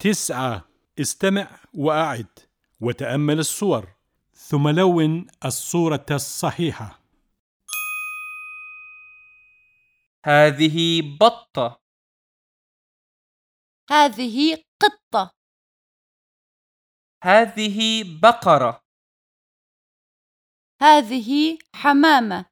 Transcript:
تسعة. استمع وأعد وتأمل الصور. ثم لون الصورة الصحيحة. هذه بطة. هذه قطة. هذه بقرة. هذه حمامة.